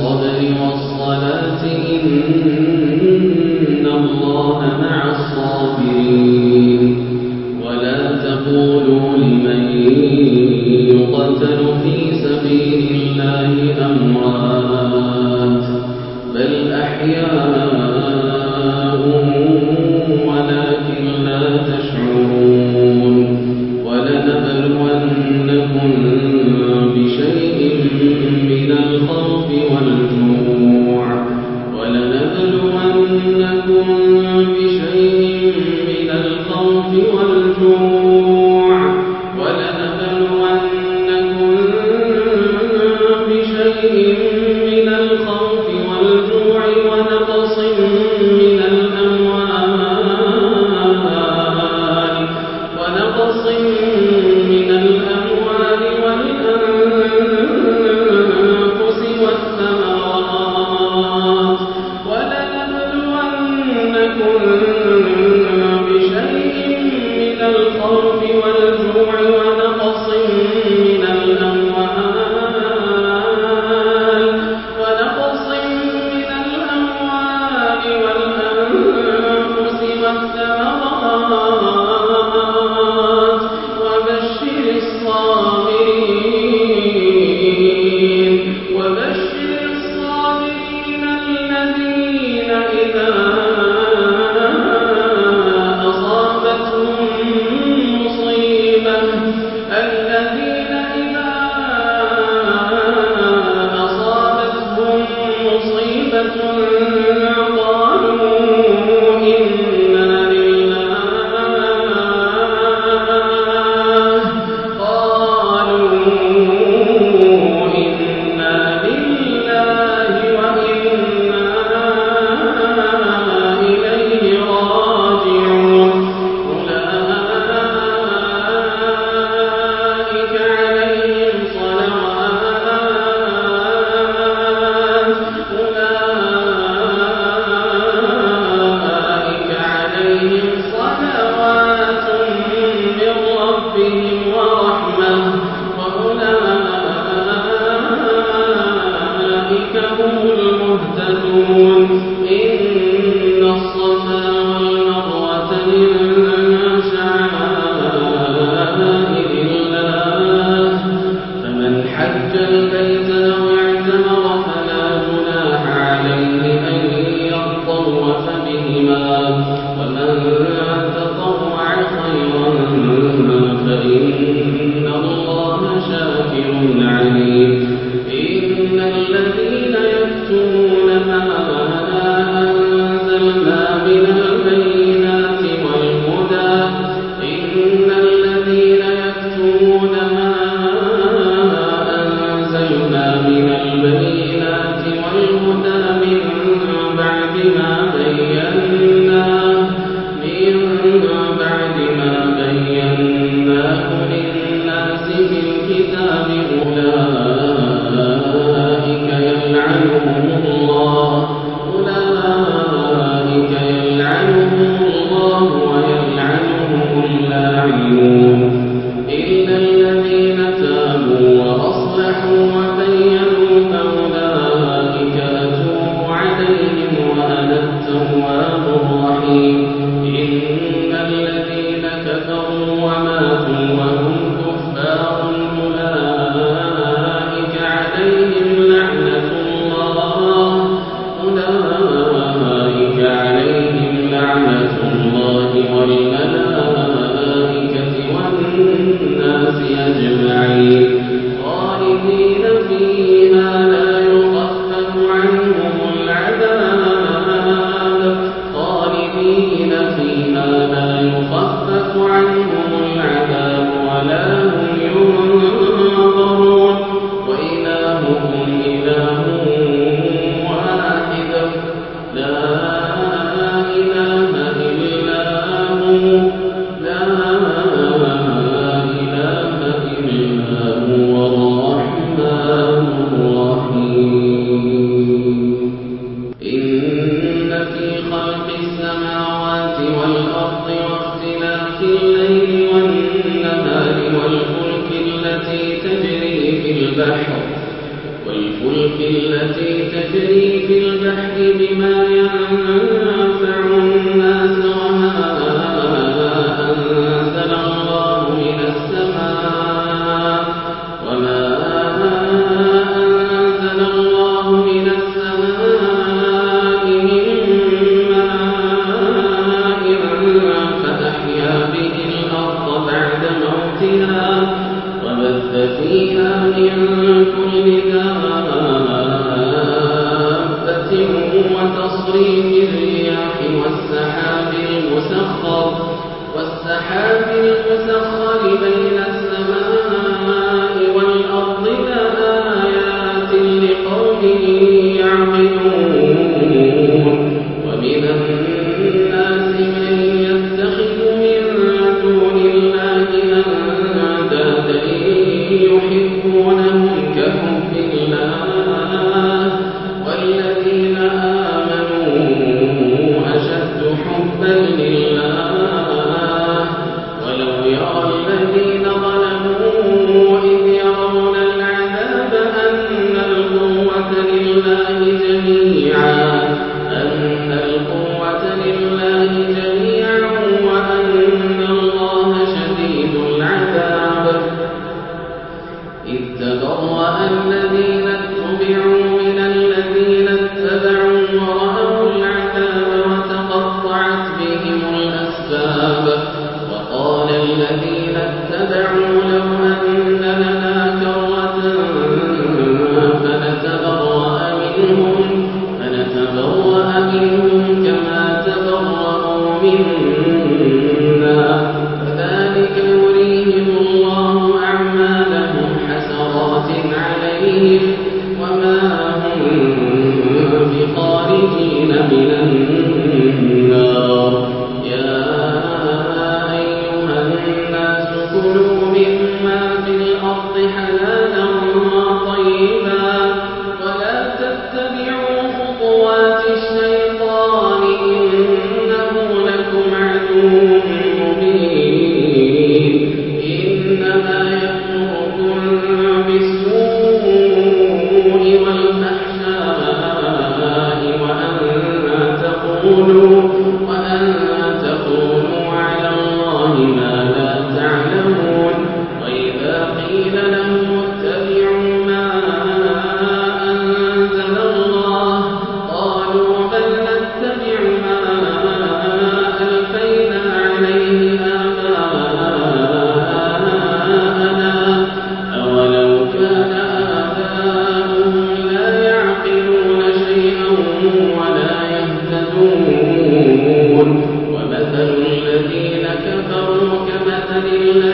استعينوا والصلاة إن الله مع الصابرين.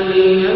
العالمين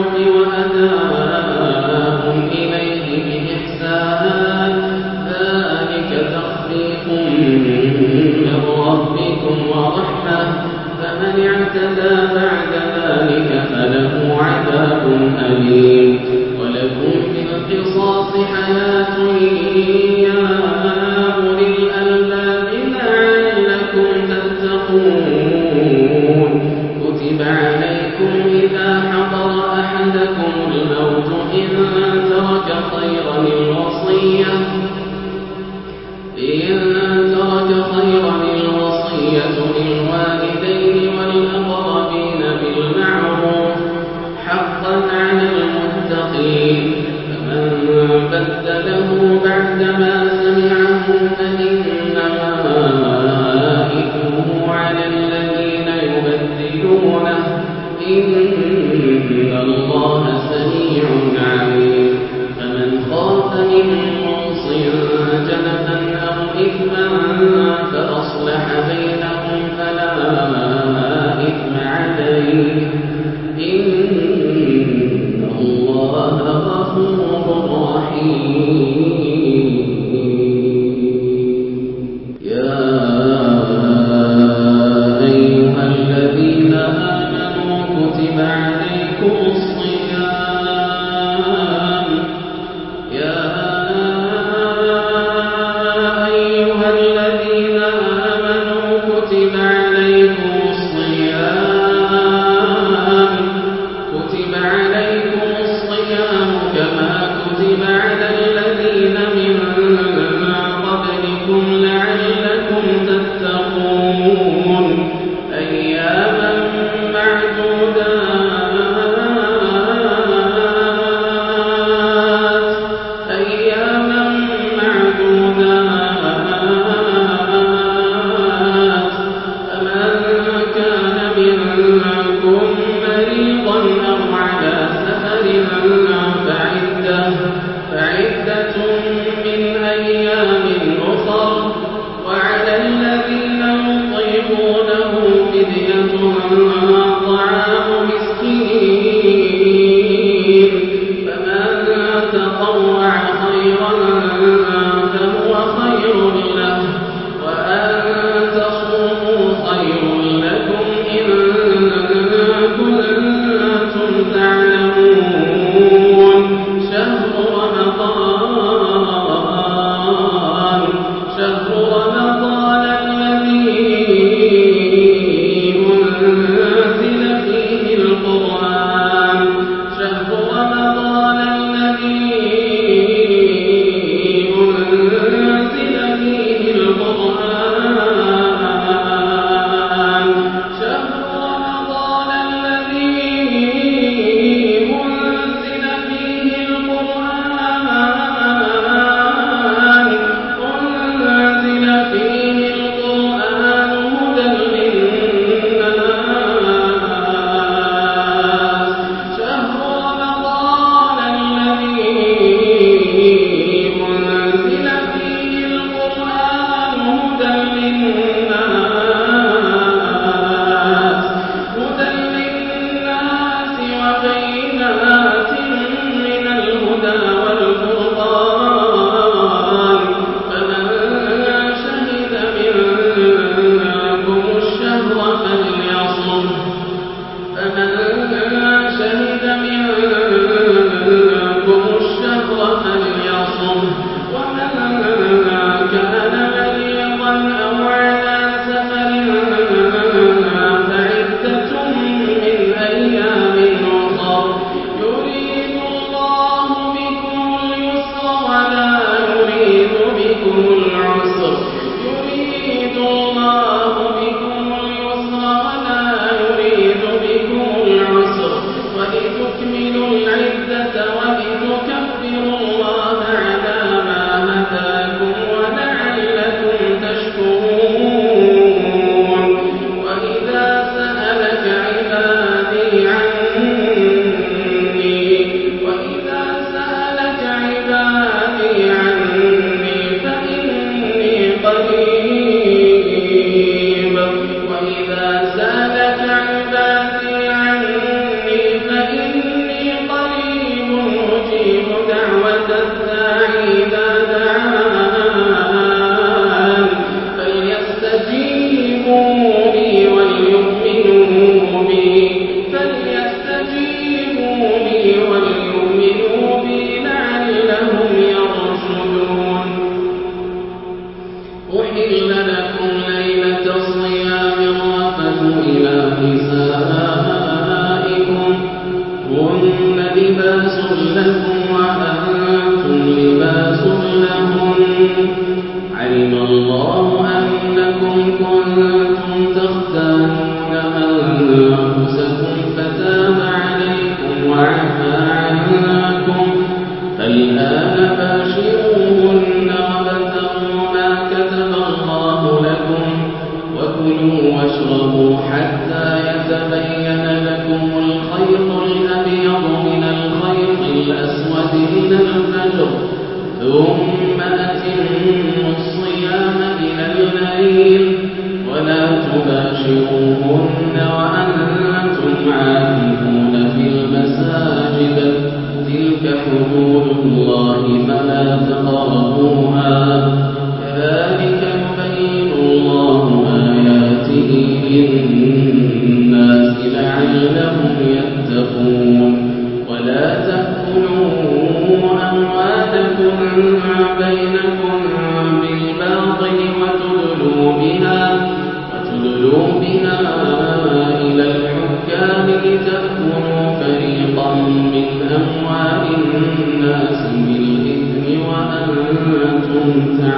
إن الله سميع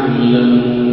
وأنتم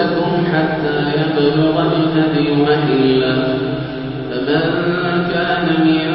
لكم حتى يبلغ الهدي محله فمن كان منكم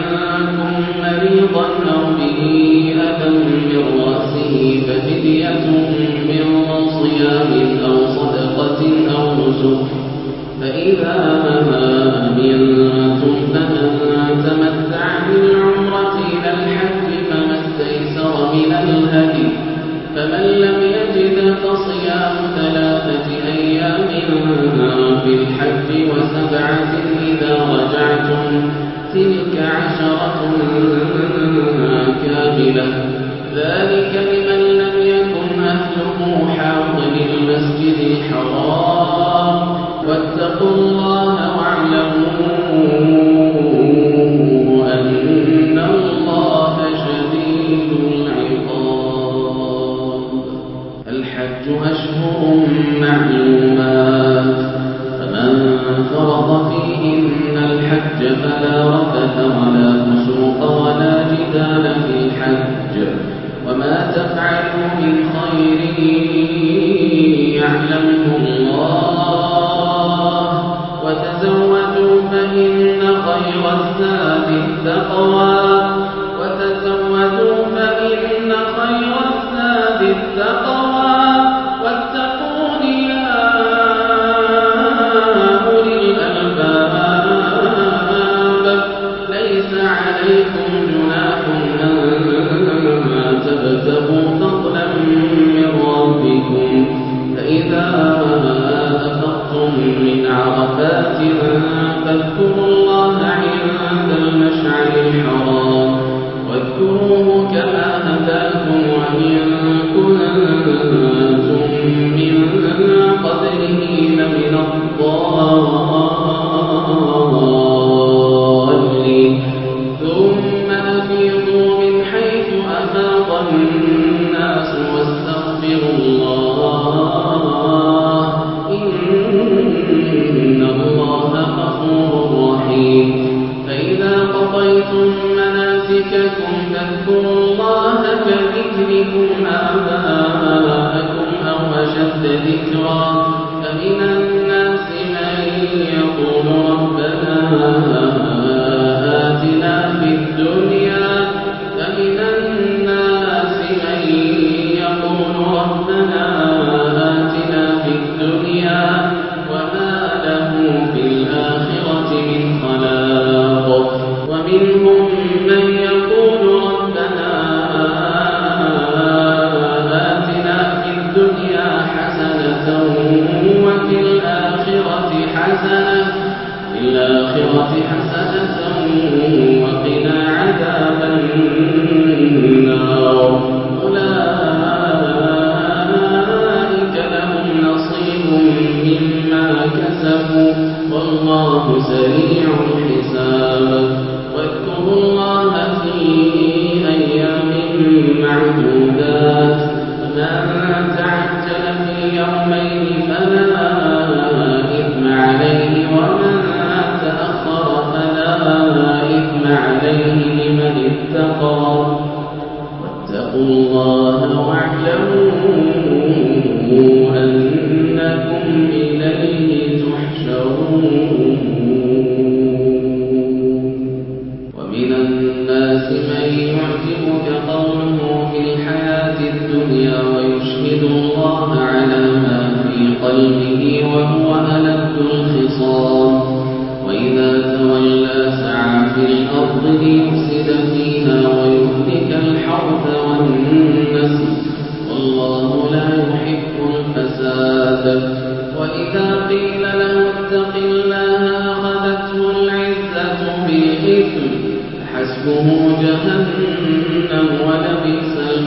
والله سريع الحساب. واذكروا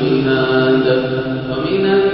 ولبئس ومن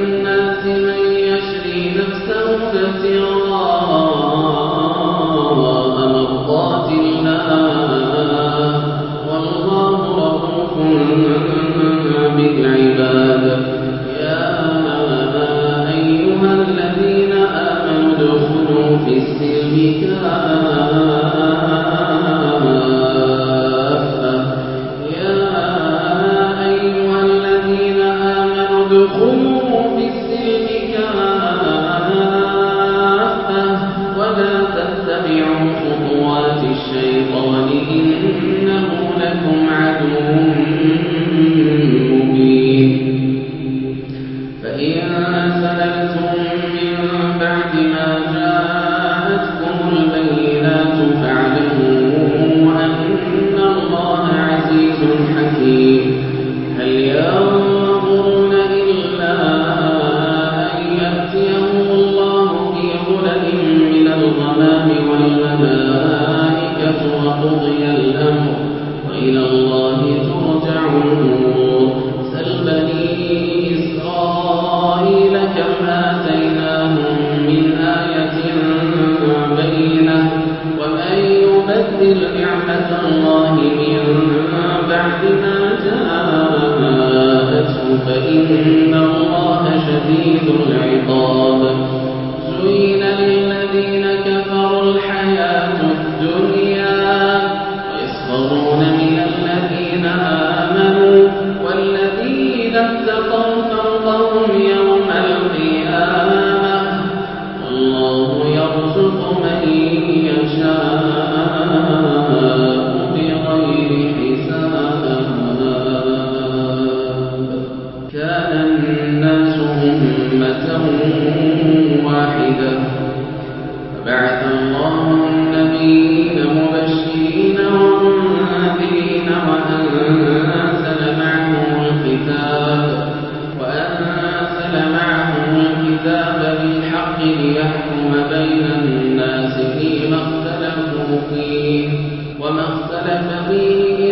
والملائكة بالحق ليحكم بين الناس فيما اختلفوا فيه وما اختلف فيه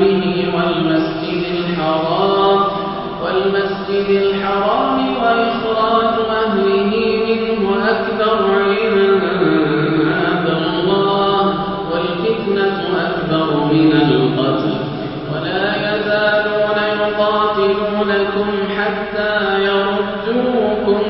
به والمسجد الحرام والمسجد الحرام وإخراج أهله منه أكبر عند الله، والفتنة أكبر من القتل. ولا يزالون يقاتلونكم حتى يردوكم